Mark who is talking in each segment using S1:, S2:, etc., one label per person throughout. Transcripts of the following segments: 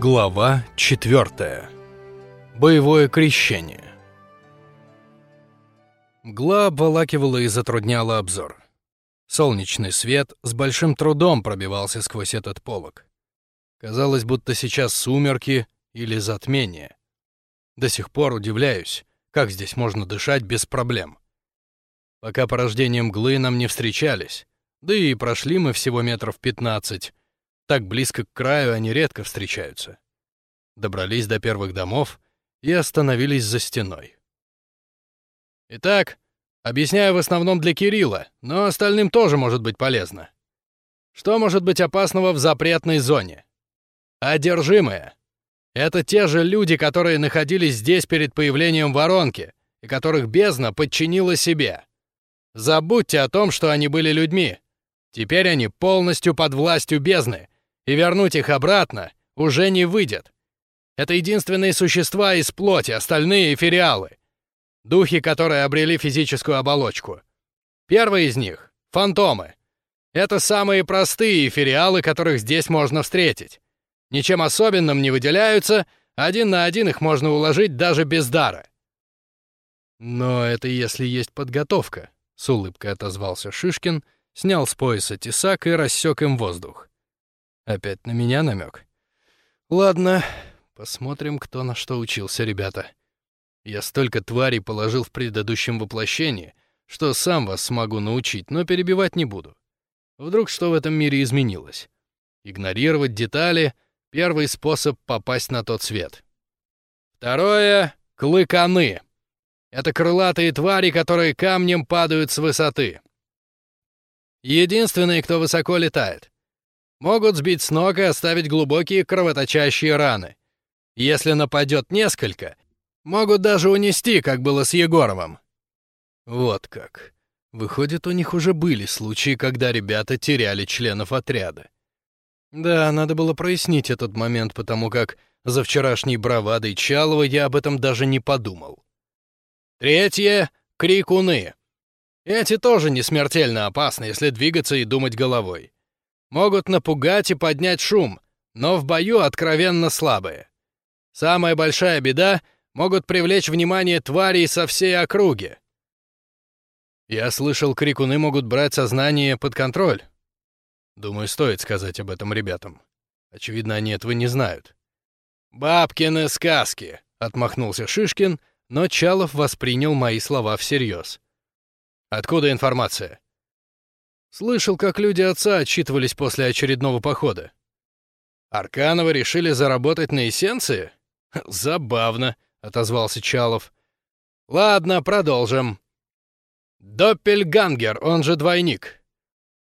S1: Глава 4. Боевое крещение. Мгла обволакивала и затрудняла обзор. Солнечный свет с большим трудом пробивался сквозь этот полог. Казалось, будто сейчас сумерки или затмение. До сих пор удивляюсь, как здесь можно дышать без проблем. Пока порождения мглы нам не встречались, да и прошли мы всего метров пятнадцать, так близко к краю они редко встречаются. Добрались до первых домов и остановились за стеной. Итак, объясняю в основном для Кирилла, но остальным тоже может быть полезно. Что может быть опасного в запретной зоне? Одержимые. Это те же люди, которые находились здесь перед появлением воронки, и которых бездна подчинила себе. Забудьте о том, что они были людьми. Теперь они полностью под властью бездны, и вернуть их обратно уже не выйдет. Это единственные существа из плоти, остальные — эфириалы. Духи, которые обрели физическую оболочку. Первый из них — фантомы. Это самые простые эфириалы, которых здесь можно встретить. Ничем особенным не выделяются, один на один их можно уложить даже без дара. «Но это если есть подготовка», — с улыбкой отозвался Шишкин, снял с пояса тесак и рассек им воздух. Опять на меня намек. Ладно, посмотрим, кто на что учился, ребята. Я столько тварей положил в предыдущем воплощении, что сам вас смогу научить, но перебивать не буду. Вдруг что в этом мире изменилось? Игнорировать детали — первый способ попасть на тот свет. Второе — клыканы. Это крылатые твари, которые камнем падают с высоты. Единственные, кто высоко летает. Могут сбить с ног и оставить глубокие кровоточащие раны. Если нападет несколько, могут даже унести, как было с Егоровым. Вот как. Выходит, у них уже были случаи, когда ребята теряли членов отряда. Да, надо было прояснить этот момент, потому как за вчерашней бравадой Чалова я об этом даже не подумал. Третье — крикуны. Эти тоже не смертельно опасны, если двигаться и думать головой могут напугать и поднять шум, но в бою откровенно слабые. Самая большая беда — могут привлечь внимание тварей со всей округи. Я слышал, крикуны могут брать сознание под контроль. Думаю, стоит сказать об этом ребятам. Очевидно, они этого не знают. «Бабкины сказки!» — отмахнулся Шишкин, но Чалов воспринял мои слова всерьез. «Откуда информация?» Слышал, как люди отца отчитывались после очередного похода. Аркановы решили заработать на эссенции? Забавно, отозвался Чалов. Ладно, продолжим. Доппельгангер, он же двойник.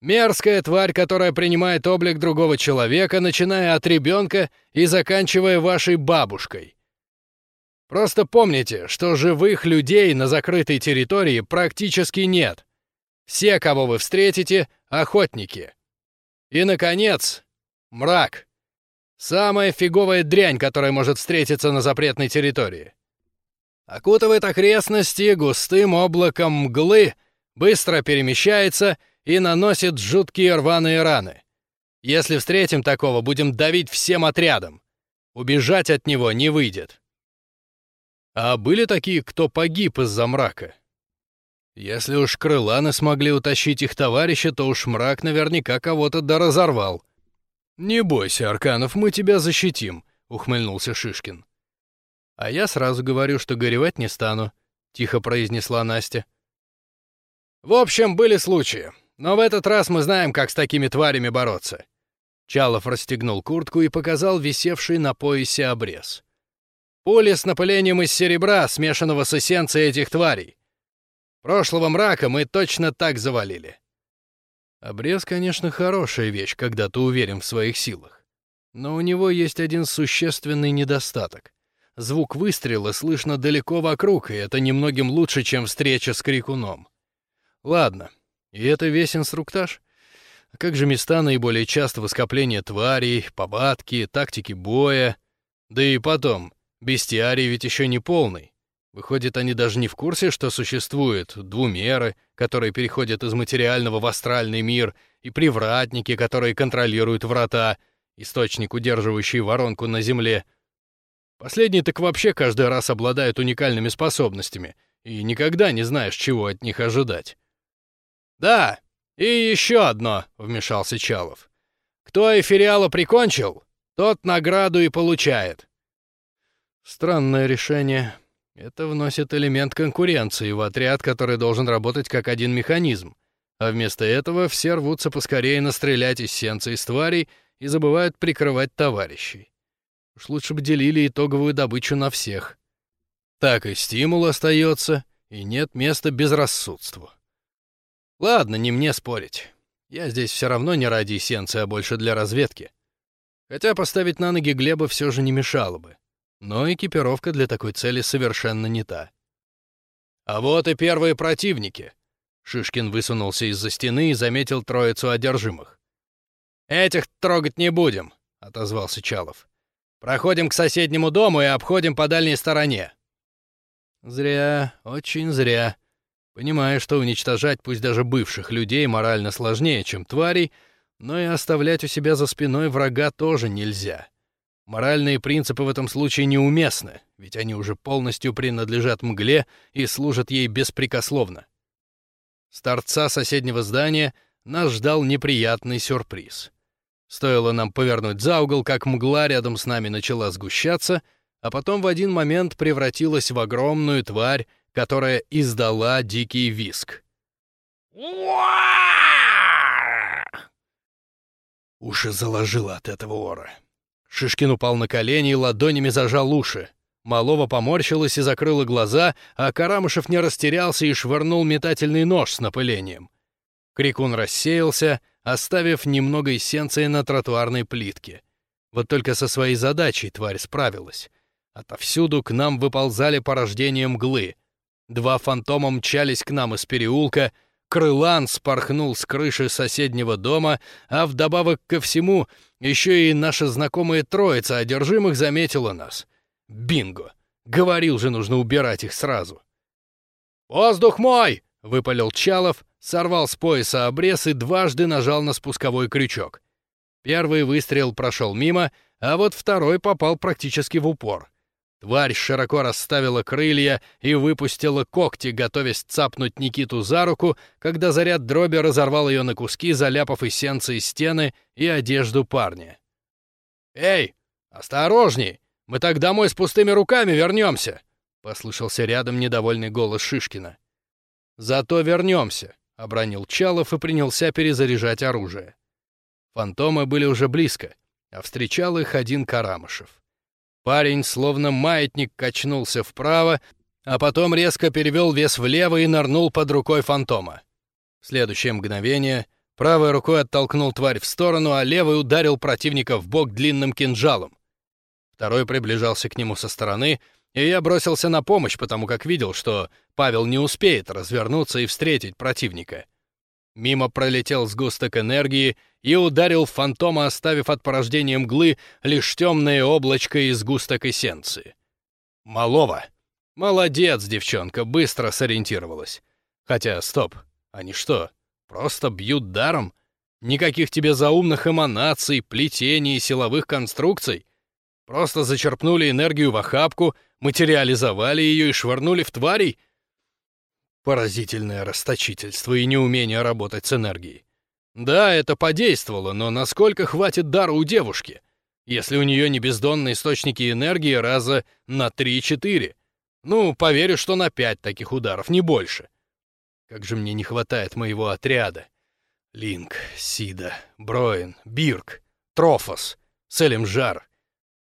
S1: Мерзкая тварь, которая принимает облик другого человека, начиная от ребенка и заканчивая вашей бабушкой. Просто помните, что живых людей на закрытой территории практически нет. Все, кого вы встретите, — охотники. И, наконец, мрак. Самая фиговая дрянь, которая может встретиться на запретной территории. Окутывает окрестности густым облаком мглы, быстро перемещается и наносит жуткие рваные раны. Если встретим такого, будем давить всем отрядом. Убежать от него не выйдет. А были такие, кто погиб из-за мрака? Если уж крыланы смогли утащить их товарища, то уж мрак наверняка кого-то да разорвал. «Не бойся, Арканов, мы тебя защитим», — ухмыльнулся Шишкин. «А я сразу говорю, что горевать не стану», — тихо произнесла Настя. «В общем, были случаи, но в этот раз мы знаем, как с такими тварями бороться». Чалов расстегнул куртку и показал висевший на поясе обрез. «Пули с напылением из серебра, смешанного с эссенцией этих тварей. Прошлого мрака мы точно так завалили. Обрез, конечно, хорошая вещь, когда ты уверен в своих силах. Но у него есть один существенный недостаток. Звук выстрела слышно далеко вокруг, и это немногим лучше, чем встреча с крикуном. Ладно, и это весь инструктаж? А как же места наиболее частого скопления тварей, повадки, тактики боя? Да и потом, бестиарий ведь еще не полный. Выходит, они даже не в курсе, что существуют двумеры, которые переходят из материального в астральный мир, и привратники, которые контролируют врата, источник, удерживающий воронку на земле. Последний так вообще каждый раз обладает уникальными способностями, и никогда не знаешь, чего от них ожидать. «Да, и еще одно», — вмешался Чалов. «Кто эфириала прикончил, тот награду и получает». Странное решение. Это вносит элемент конкуренции в отряд, который должен работать как один механизм. А вместо этого все рвутся поскорее настрелять эссенции из тварей и забывают прикрывать товарищей. Уж лучше бы делили итоговую добычу на всех. Так и стимул остается, и нет места безрассудству. Ладно, не мне спорить. Я здесь все равно не ради эссенции, а больше для разведки. Хотя поставить на ноги Глеба все же не мешало бы. Но экипировка для такой цели совершенно не та. «А вот и первые противники!» Шишкин высунулся из-за стены и заметил троицу одержимых. «Этих трогать не будем», — отозвался Чалов. «Проходим к соседнему дому и обходим по дальней стороне». «Зря, очень зря. Понимаю, что уничтожать пусть даже бывших людей морально сложнее, чем тварей, но и оставлять у себя за спиной врага тоже нельзя. Моральные принципы в этом случае неуместны, ведь они уже полностью принадлежат мгле и служат ей беспрекословно. С торца соседнего здания нас ждал неприятный сюрприз. Стоило нам повернуть за угол, как мгла рядом с нами начала сгущаться, а потом в один момент превратилась в огромную тварь, которая издала дикий виск. Уши заложило от этого ора. Шишкин упал на колени и ладонями зажал уши. Малова поморщилась и закрыла глаза, а Карамышев не растерялся и швырнул метательный нож с напылением. Крикун рассеялся, оставив немного эссенции на тротуарной плитке. Вот только со своей задачей тварь справилась. Отовсюду к нам выползали порождения мглы. Два фантома мчались к нам из переулка — Крылан спорхнул с крыши соседнего дома, а вдобавок ко всему еще и наша знакомая троица одержимых заметила нас. Бинго! Говорил же, нужно убирать их сразу. «Воздух мой!» — выпалил Чалов, сорвал с пояса обрез и дважды нажал на спусковой крючок. Первый выстрел прошел мимо, а вот второй попал практически в упор. Тварь широко расставила крылья и выпустила когти, готовясь цапнуть Никиту за руку, когда заряд дроби разорвал ее на куски, заляпав эссенцией стены и одежду парня. «Эй, осторожней! Мы так домой с пустыми руками вернемся!» — послышался рядом недовольный голос Шишкина. «Зато вернемся!» — обронил Чалов и принялся перезаряжать оружие. Фантомы были уже близко, а встречал их один Карамышев. Парень, словно маятник, качнулся вправо, а потом резко перевел вес влево и нырнул под рукой фантома. В следующее мгновение правой рукой оттолкнул тварь в сторону, а левой ударил противника в бок длинным кинжалом. Второй приближался к нему со стороны, и я бросился на помощь, потому как видел, что Павел не успеет развернуться и встретить противника. Мимо пролетел сгусток энергии и ударил фантома, оставив от порождения мглы лишь темное облачко из густок эссенции. Малова. Молодец, девчонка, быстро сориентировалась. Хотя, стоп, они что, просто бьют даром? Никаких тебе заумных эманаций, плетений и силовых конструкций? Просто зачерпнули энергию в охапку, материализовали ее и швырнули в тварей? Поразительное расточительство и неумение работать с энергией. Да, это подействовало, но насколько хватит дара у девушки, если у нее не бездонные источники энергии раза на 3-4? Ну, поверю, что на 5 таких ударов, не больше. Как же мне не хватает моего отряда. Линк, Сида, Броин, Бирк, Трофос, Селимжар.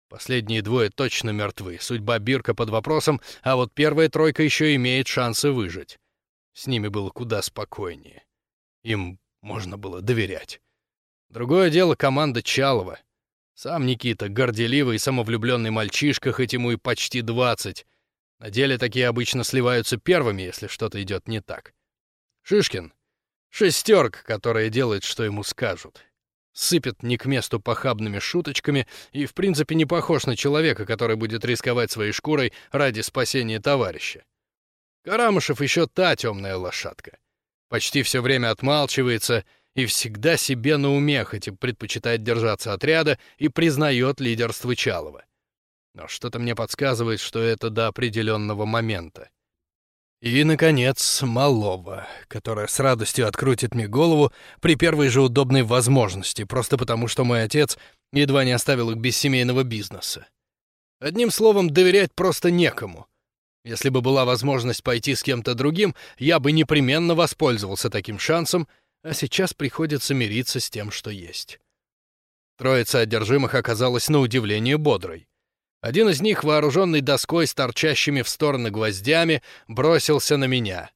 S1: Последние двое точно мертвы, судьба Бирка под вопросом, а вот первая тройка еще имеет шансы выжить. С ними было куда спокойнее. Им можно было доверять. Другое дело команда Чалова. Сам Никита, горделивый и самовлюбленный мальчишка, хоть ему и почти двадцать. На деле такие обычно сливаются первыми, если что-то идет не так. Шишкин — шестерка, которая делает, что ему скажут. Сыпет не к месту похабными шуточками и, в принципе, не похож на человека, который будет рисковать своей шкурой ради спасения товарища. Карамышев еще та темная лошадка почти все время отмалчивается и всегда себе на уме, хоть и предпочитает держаться отряда и признает лидерство Чалова. Но что-то мне подсказывает, что это до определенного момента. И, наконец, Малова, которая с радостью открутит мне голову при первой же удобной возможности, просто потому что мой отец едва не оставил их без семейного бизнеса. Одним словом, доверять просто некому. Если бы была возможность пойти с кем-то другим, я бы непременно воспользовался таким шансом, а сейчас приходится мириться с тем, что есть. Троица одержимых оказалась на удивление бодрой. Один из них, вооруженный доской с торчащими в стороны гвоздями, бросился на меня.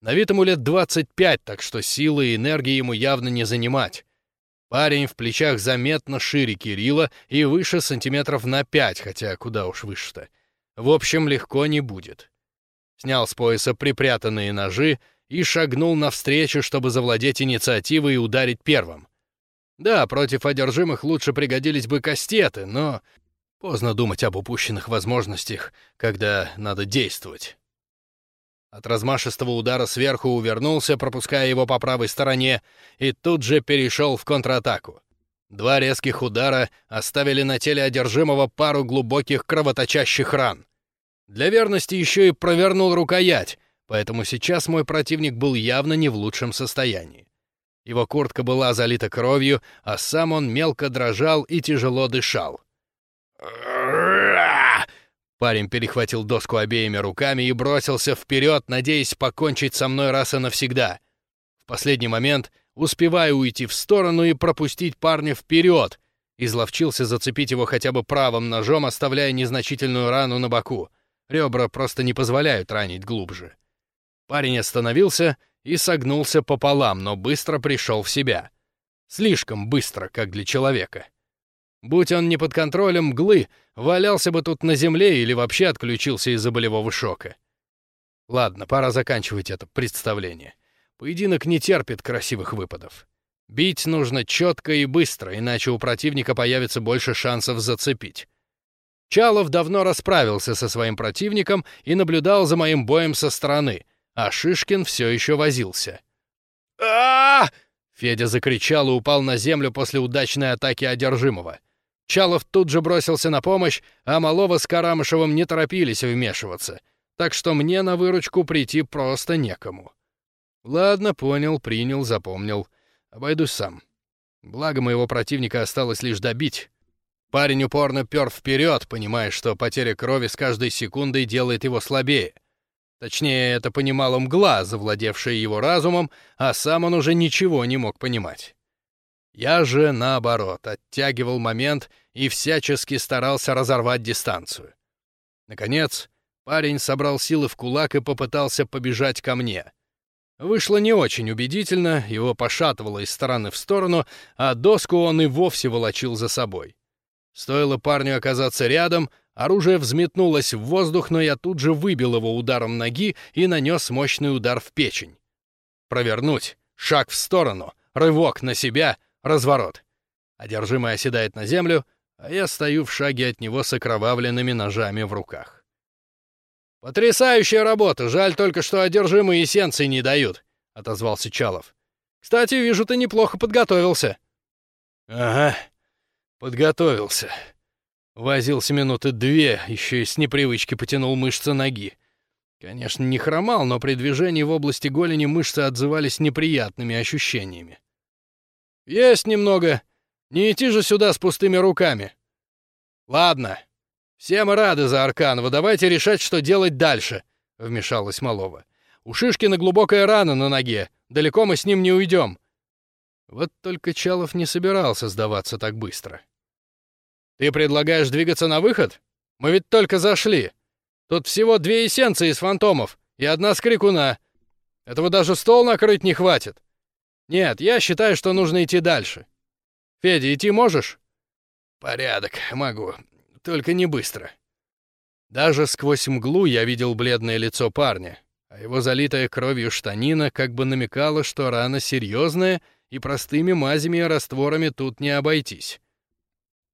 S1: На вид ему лет 25, так что силы и энергии ему явно не занимать. Парень в плечах заметно шире Кирилла и выше сантиметров на пять, хотя куда уж выше-то. В общем, легко не будет. Снял с пояса припрятанные ножи и шагнул навстречу, чтобы завладеть инициативой и ударить первым. Да, против одержимых лучше пригодились бы кастеты, но Поздно думать об упущенных возможностях, когда надо действовать. От размашистого удара сверху увернулся, пропуская его по правой стороне, и тут же перешел в контратаку. Два резких удара оставили на теле одержимого пару глубоких кровоточащих ран. Для верности еще и провернул рукоять, поэтому сейчас мой противник был явно не в лучшем состоянии. Его куртка была залита кровью, а сам он мелко дрожал и тяжело дышал. Парень перехватил доску обеими руками и бросился вперед, надеясь покончить со мной раз и навсегда. В последний момент успеваю уйти в сторону и пропустить парня вперед. Изловчился зацепить его хотя бы правым ножом, оставляя незначительную рану на боку. Ребра просто не позволяют ранить глубже. Парень остановился и согнулся пополам, но быстро пришел в себя. Слишком быстро, как для человека. Будь он не под контролем мглы, валялся бы тут на земле или вообще отключился из-за болевого шока. Ладно, пора заканчивать это представление. Поединок не терпит красивых выпадов. Бить нужно четко и быстро, иначе у противника появится больше шансов зацепить. Чалов давно расправился со своим противником и наблюдал за моим боем со стороны, а Шишкин все еще возился. а Федя закричал и упал на землю после удачной атаки одержимого. Чалов тут же бросился на помощь, а Малова с Карамышевым не торопились вмешиваться, так что мне на выручку прийти просто некому. Ладно, понял, принял, запомнил. Обойдусь сам. Благо моего противника осталось лишь добить. Парень упорно пер вперед, понимая, что потеря крови с каждой секундой делает его слабее. Точнее, это понимала мгла, завладевшая его разумом, а сам он уже ничего не мог понимать. Я же, наоборот, оттягивал момент и всячески старался разорвать дистанцию. Наконец, парень собрал силы в кулак и попытался побежать ко мне. Вышло не очень убедительно, его пошатывало из стороны в сторону, а доску он и вовсе волочил за собой. Стоило парню оказаться рядом, оружие взметнулось в воздух, но я тут же выбил его ударом ноги и нанес мощный удар в печень. Провернуть, шаг в сторону, рывок на себя — Разворот. Одержимый оседает на землю, а я стою в шаге от него с окровавленными ножами в руках. «Потрясающая работа! Жаль только, что одержимые эссенции не дают», — отозвался Чалов. «Кстати, вижу, ты неплохо подготовился». «Ага, подготовился». Возился минуты две, еще и с непривычки потянул мышцы ноги. Конечно, не хромал, но при движении в области голени мышцы отзывались неприятными ощущениями. «Есть немного. Не идти же сюда с пустыми руками». «Ладно. Все мы рады за Арканова. Давайте решать, что делать дальше», — вмешалась Малова. «У Шишкина глубокая рана на ноге. Далеко мы с ним не уйдем». Вот только Чалов не собирался сдаваться так быстро. «Ты предлагаешь двигаться на выход? Мы ведь только зашли. Тут всего две эссенции из фантомов и одна с крикуна. Этого даже стол накрыть не хватит. «Нет, я считаю, что нужно идти дальше. Федя, идти можешь?» «Порядок, могу. Только не быстро». Даже сквозь мглу я видел бледное лицо парня, а его залитая кровью штанина как бы намекала, что рана серьезная, и простыми мазями и растворами тут не обойтись.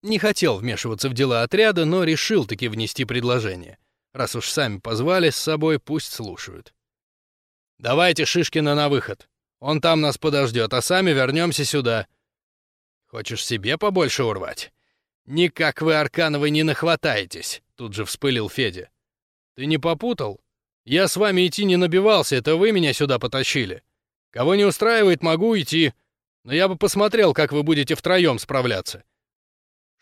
S1: Не хотел вмешиваться в дела отряда, но решил таки внести предложение. Раз уж сами позвали с собой, пусть слушают. «Давайте Шишкина на выход. Он там нас подождет, а сами вернемся сюда. Хочешь себе побольше урвать? Никак вы, Аркановы, не нахватаетесь, тут же вспылил Федя. Ты не попутал? Я с вами идти не набивался, это вы меня сюда потащили. Кого не устраивает, могу идти, но я бы посмотрел, как вы будете втроем справляться.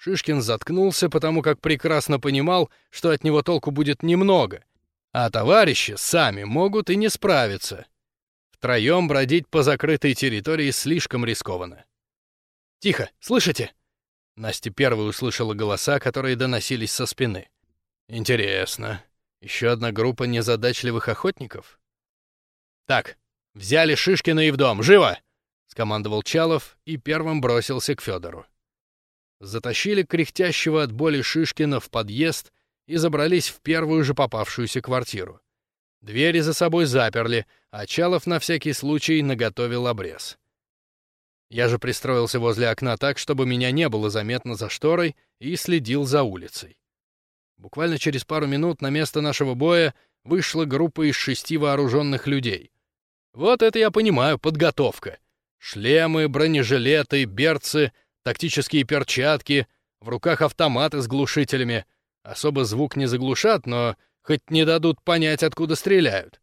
S1: Шишкин заткнулся, потому как прекрасно понимал, что от него толку будет немного, а товарищи сами могут и не справиться. Втроем бродить по закрытой территории слишком рискованно. «Тихо, слышите?» Настя первой услышала голоса, которые доносились со спины. «Интересно, еще одна группа незадачливых охотников?» «Так, взяли Шишкина и в дом, живо!» — скомандовал Чалов и первым бросился к Федору затащили кряхтящего от боли Шишкина в подъезд и забрались в первую же попавшуюся квартиру. Двери за собой заперли, а Чалов на всякий случай наготовил обрез. Я же пристроился возле окна так, чтобы меня не было заметно за шторой, и следил за улицей. Буквально через пару минут на место нашего боя вышла группа из шести вооруженных людей. Вот это я понимаю, подготовка. Шлемы, бронежилеты, берцы, тактические перчатки, в руках автоматы с глушителями. Особо звук не заглушат, но хоть не дадут понять, откуда стреляют.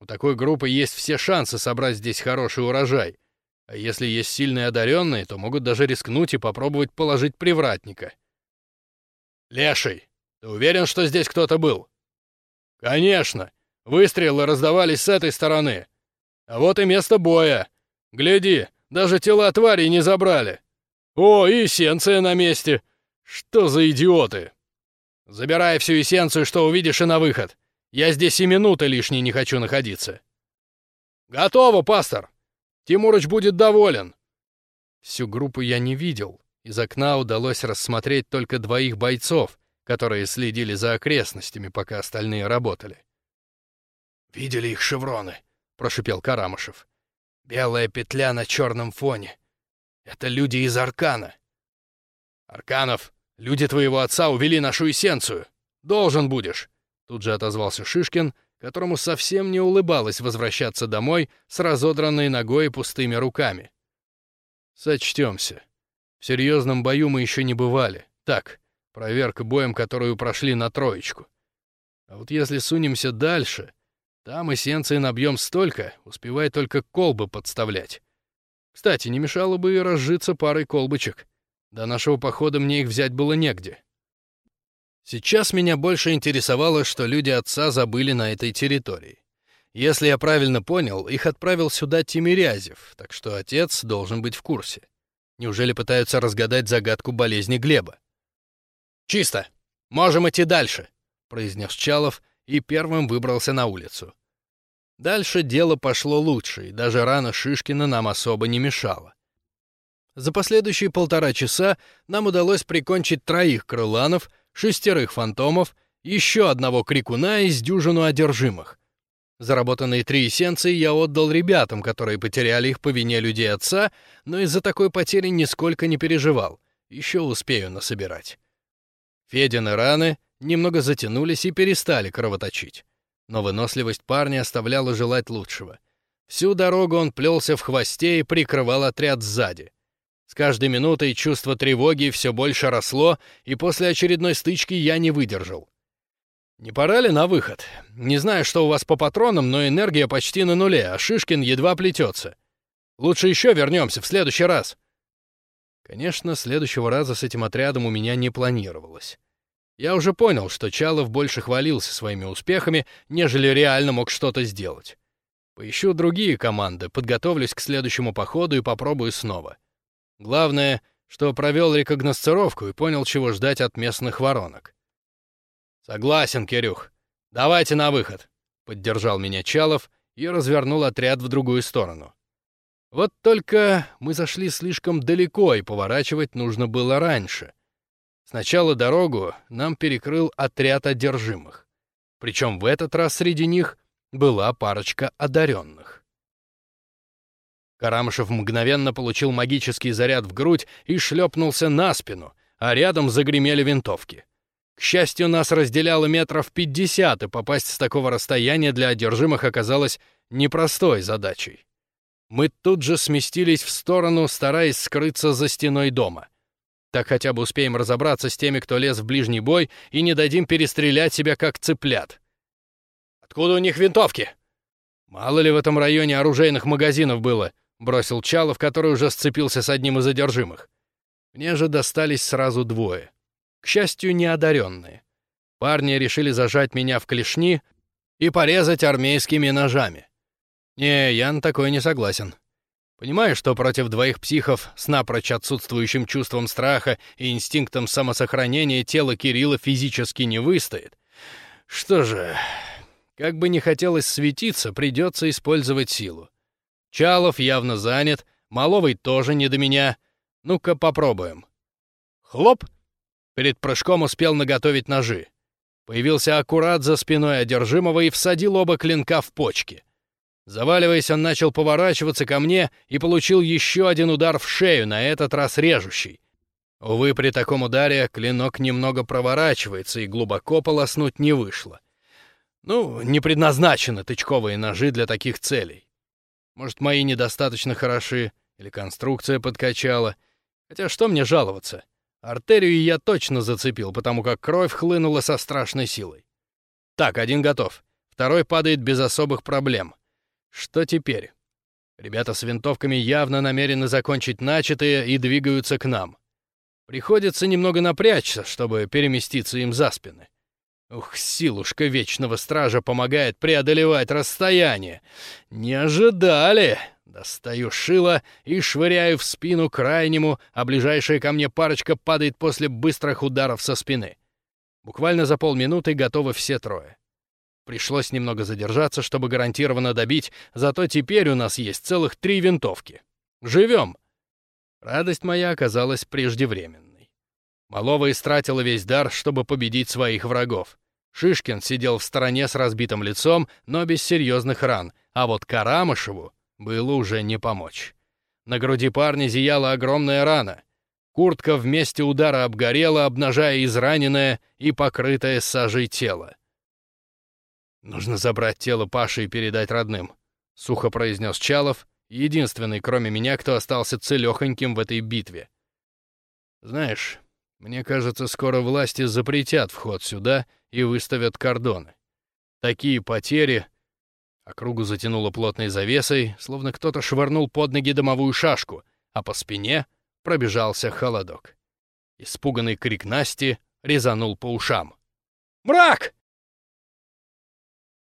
S1: У такой группы есть все шансы собрать здесь хороший урожай. А если есть сильные одаренные, то могут даже рискнуть и попробовать положить привратника. «Леший, ты уверен, что здесь кто-то был?» «Конечно. Выстрелы раздавались с этой стороны. А вот и место боя. Гляди, даже тела тварей не забрали. «О, эссенция на месте! Что за идиоты!» «Забирай всю эссенцию, что увидишь, и на выход. Я здесь и минуты лишней не хочу находиться». «Готово, пастор! Тимурыч будет доволен!» Всю группу я не видел. Из окна удалось рассмотреть только двоих бойцов, которые следили за окрестностями, пока остальные работали. «Видели их шевроны?» — прошипел Карамышев. «Белая петля на черном фоне. Это люди из Аркана. Арканов, люди твоего отца увели нашу эссенцию. Должен будешь. Тут же отозвался Шишкин, которому совсем не улыбалось возвращаться домой с разодранной ногой и пустыми руками. Сочтемся. В серьезном бою мы еще не бывали. Так, проверка боем, которую прошли на троечку. А вот если сунемся дальше, там эссенции набьем столько, успевай только колбы подставлять. Кстати, не мешало бы и разжиться парой колбочек. До нашего похода мне их взять было негде. Сейчас меня больше интересовало, что люди отца забыли на этой территории. Если я правильно понял, их отправил сюда Тимирязев, так что отец должен быть в курсе. Неужели пытаются разгадать загадку болезни Глеба? «Чисто! Можем идти дальше!» — произнес Чалов и первым выбрался на улицу. Дальше дело пошло лучше, и даже рана Шишкина нам особо не мешала. За последующие полтора часа нам удалось прикончить троих крыланов, шестерых фантомов, еще одного крикуна из дюжину одержимых. Заработанные три эссенции я отдал ребятам, которые потеряли их по вине людей отца, но из-за такой потери нисколько не переживал. Еще успею насобирать. Федины раны немного затянулись и перестали кровоточить но выносливость парня оставляла желать лучшего. Всю дорогу он плелся в хвосте и прикрывал отряд сзади. С каждой минутой чувство тревоги все больше росло, и после очередной стычки я не выдержал. «Не пора ли на выход? Не знаю, что у вас по патронам, но энергия почти на нуле, а Шишкин едва плетется. Лучше еще вернемся в следующий раз». Конечно, следующего раза с этим отрядом у меня не планировалось. Я уже понял, что Чалов больше хвалился своими успехами, нежели реально мог что-то сделать. Поищу другие команды, подготовлюсь к следующему походу и попробую снова. Главное, что провел рекогносцировку и понял, чего ждать от местных воронок. «Согласен, Кирюх. Давайте на выход», — поддержал меня Чалов и развернул отряд в другую сторону. Вот только мы зашли слишком далеко, и поворачивать нужно было раньше — Сначала дорогу нам перекрыл отряд одержимых. Причем в этот раз среди них была парочка одаренных. Карамышев мгновенно получил магический заряд в грудь и шлепнулся на спину, а рядом загремели винтовки. К счастью, нас разделяло метров пятьдесят, и попасть с такого расстояния для одержимых оказалось непростой задачей. Мы тут же сместились в сторону, стараясь скрыться за стеной дома. Так хотя бы успеем разобраться с теми, кто лез в ближний бой, и не дадим перестрелять себя как цыплят. «Откуда у них винтовки?» «Мало ли в этом районе оружейных магазинов было», — бросил Чалов, который уже сцепился с одним из одержимых. Мне же достались сразу двое. К счастью, неодаренные. Парни решили зажать меня в клешни и порезать армейскими ножами. Не, я на такое не согласен. Понимаю, что против двоих психов с напрочь отсутствующим чувством страха и инстинктом самосохранения тело Кирилла физически не выстоит. Что же, как бы не хотелось светиться, придется использовать силу. Чалов явно занят, Маловый тоже не до меня. Ну-ка попробуем. Хлоп! Перед прыжком успел наготовить ножи. Появился аккурат за спиной одержимого и всадил оба клинка в почки. Заваливаясь, он начал поворачиваться ко мне и получил еще один удар в шею, на этот раз режущий. Увы, при таком ударе клинок немного проворачивается, и глубоко полоснуть не вышло. Ну, не предназначены тычковые ножи для таких целей. Может, мои недостаточно хороши, или конструкция подкачала. Хотя что мне жаловаться? Артерию я точно зацепил, потому как кровь хлынула со страшной силой. Так, один готов. Второй падает без особых проблем. Что теперь? Ребята с винтовками явно намерены закончить начатое и двигаются к нам. Приходится немного напрячься, чтобы переместиться им за спины. Ух, силушка Вечного Стража помогает преодолевать расстояние. Не ожидали! Достаю шило и швыряю в спину крайнему, а ближайшая ко мне парочка падает после быстрых ударов со спины. Буквально за полминуты готовы все трое. Пришлось немного задержаться, чтобы гарантированно добить, зато теперь у нас есть целых три винтовки. Живем! Радость моя оказалась преждевременной. Малова истратила весь дар, чтобы победить своих врагов. Шишкин сидел в стороне с разбитым лицом, но без серьезных ран, а вот Карамышеву было уже не помочь. На груди парня зияла огромная рана. Куртка вместе удара обгорела, обнажая израненное и покрытое сажей тело. «Нужно забрать тело Паши и передать родным», — сухо произнес Чалов, единственный, кроме меня, кто остался целехоньким в этой битве. «Знаешь, мне кажется, скоро власти запретят вход сюда и выставят кордоны. Такие потери...» Округу затянуло плотной завесой, словно кто-то швырнул под ноги домовую шашку, а по спине пробежался холодок. Испуганный крик Насти резанул по ушам. «Мрак!»